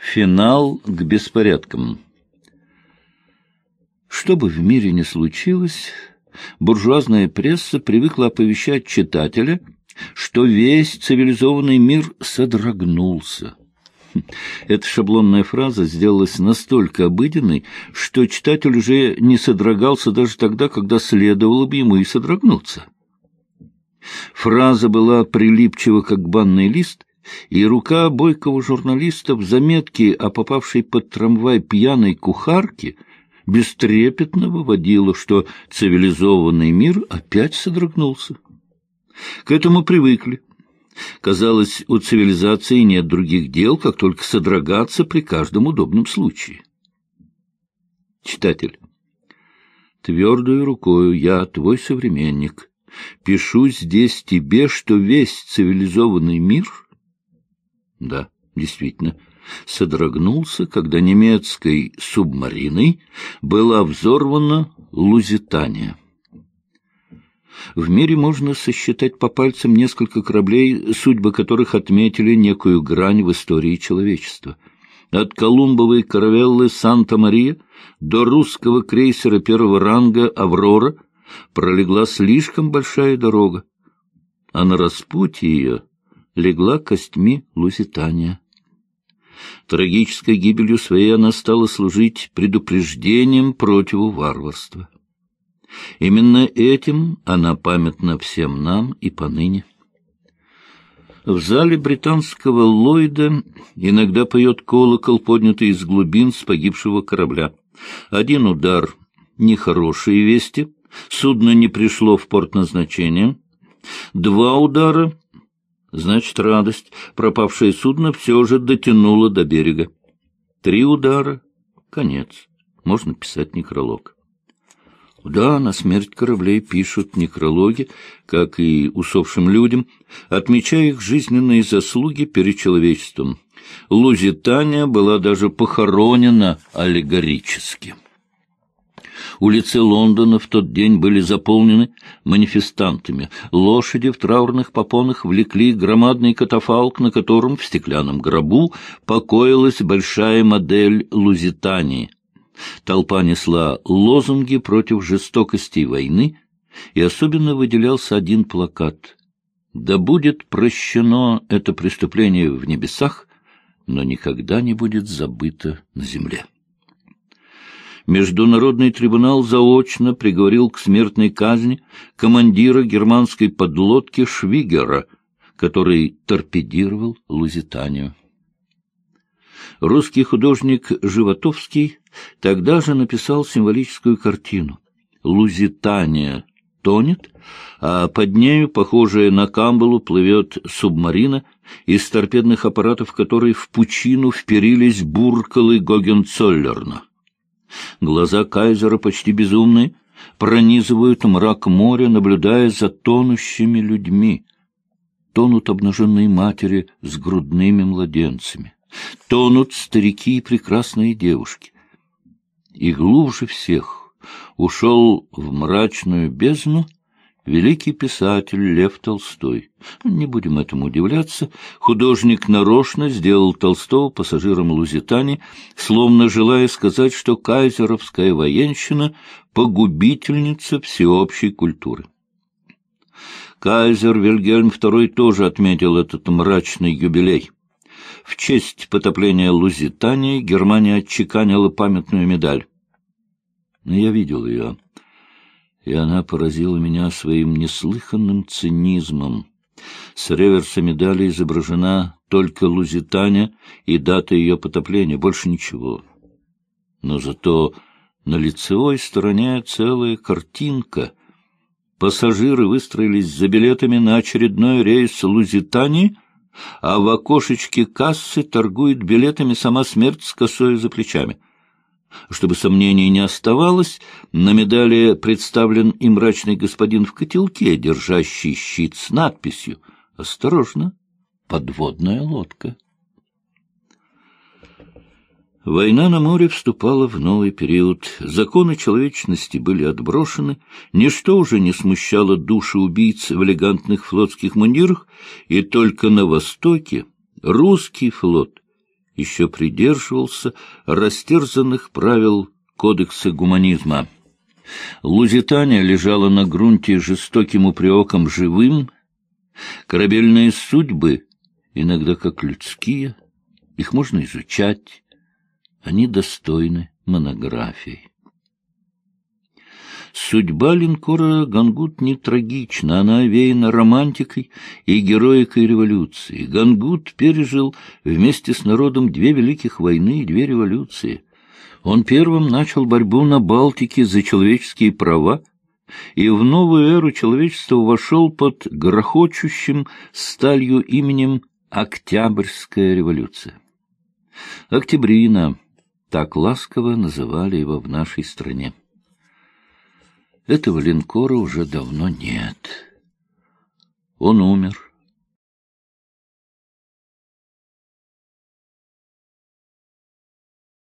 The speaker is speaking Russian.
Финал к беспорядкам. Что бы в мире ни случилось, буржуазная пресса привыкла оповещать читателя, что весь цивилизованный мир содрогнулся. Эта шаблонная фраза сделалась настолько обыденной, что читатель уже не содрогался даже тогда, когда следовало бы ему и содрогнуться. Фраза была прилипчива, как банный лист, и рука бойкого журналиста в заметке о попавшей под трамвай пьяной кухарке бестрепетно выводила, что цивилизованный мир опять содрогнулся. К этому привыкли. Казалось, у цивилизации нет других дел, как только содрогаться при каждом удобном случае. Читатель. Твердую рукою я, твой современник, пишу здесь тебе, что весь цивилизованный мир — да, действительно, содрогнулся, когда немецкой субмариной была взорвана Лузитания. В мире можно сосчитать по пальцам несколько кораблей, судьбы которых отметили некую грань в истории человечества. От Колумбовой каравеллы «Санта-Мария» до русского крейсера первого ранга «Аврора» пролегла слишком большая дорога, а на распутье ее легла костьми Луситания. Трагической гибелью своей она стала служить предупреждением против варварства. Именно этим она памятна всем нам и поныне. В зале британского Ллойда иногда поет колокол, поднятый из глубин с погибшего корабля. Один удар — нехорошие вести, судно не пришло в порт назначения. Два удара Значит, радость. Пропавшее судно все же дотянуло до берега. Три удара. Конец. Можно писать некролог. Да, на смерть кораблей пишут некрологи, как и усопшим людям, отмечая их жизненные заслуги перед человечеством. Лузитания была даже похоронена аллегорически. Улицы Лондона в тот день были заполнены манифестантами. Лошади в траурных попонах влекли громадный катафалк, на котором в стеклянном гробу покоилась большая модель Лузитании. Толпа несла лозунги против жестокости войны, и особенно выделялся один плакат «Да будет прощено это преступление в небесах, но никогда не будет забыто на земле». Международный трибунал заочно приговорил к смертной казни командира германской подлодки Швигера, который торпедировал Лузитанию. Русский художник Животовский тогда же написал символическую картину «Лузитания тонет, а под нею, похожая на камбалу, плывет субмарина, из торпедных аппаратов которой в пучину вперились буркалы Гогенцоллерна. Глаза кайзера почти безумные, пронизывают мрак моря, наблюдая за тонущими людьми. Тонут обнаженные матери с грудными младенцами. Тонут старики и прекрасные девушки. И глубже всех ушел в мрачную бездну великий писатель Лев Толстой. Не будем этому удивляться. Художник нарочно сделал Толстого пассажиром Лузитани, словно желая сказать, что кайзеровская военщина — погубительница всеобщей культуры. Кайзер Вильгельм II тоже отметил этот мрачный юбилей. В честь потопления Лузитании Германия отчеканила памятную медаль. Я видел ее и она поразила меня своим неслыханным цинизмом. С реверса медали изображена только Лузитания и дата ее потопления, больше ничего. Но зато на лицевой стороне целая картинка. Пассажиры выстроились за билетами на очередной рейс Лузитании, а в окошечке кассы торгует билетами сама смерть с косой за плечами — чтобы сомнений не оставалось, на медали представлен и мрачный господин в котелке, держащий щит с надписью «Осторожно, подводная лодка». Война на море вступала в новый период. Законы человечности были отброшены, ничто уже не смущало души убийц в элегантных флотских мундирах, и только на востоке русский флот еще придерживался растерзанных правил кодекса гуманизма. Лузитания лежала на грунте жестоким упреком живым, корабельные судьбы, иногда как людские, их можно изучать, они достойны монографий. Судьба линкора «Гангут» не трагична, она овеяна романтикой и героикой революции. «Гангут» пережил вместе с народом две великих войны и две революции. Он первым начал борьбу на Балтике за человеческие права, и в новую эру человечества вошел под грохочущим сталью именем Октябрьская революция. Октябрина, так ласково называли его в нашей стране. Этого линкора уже давно нет. Он умер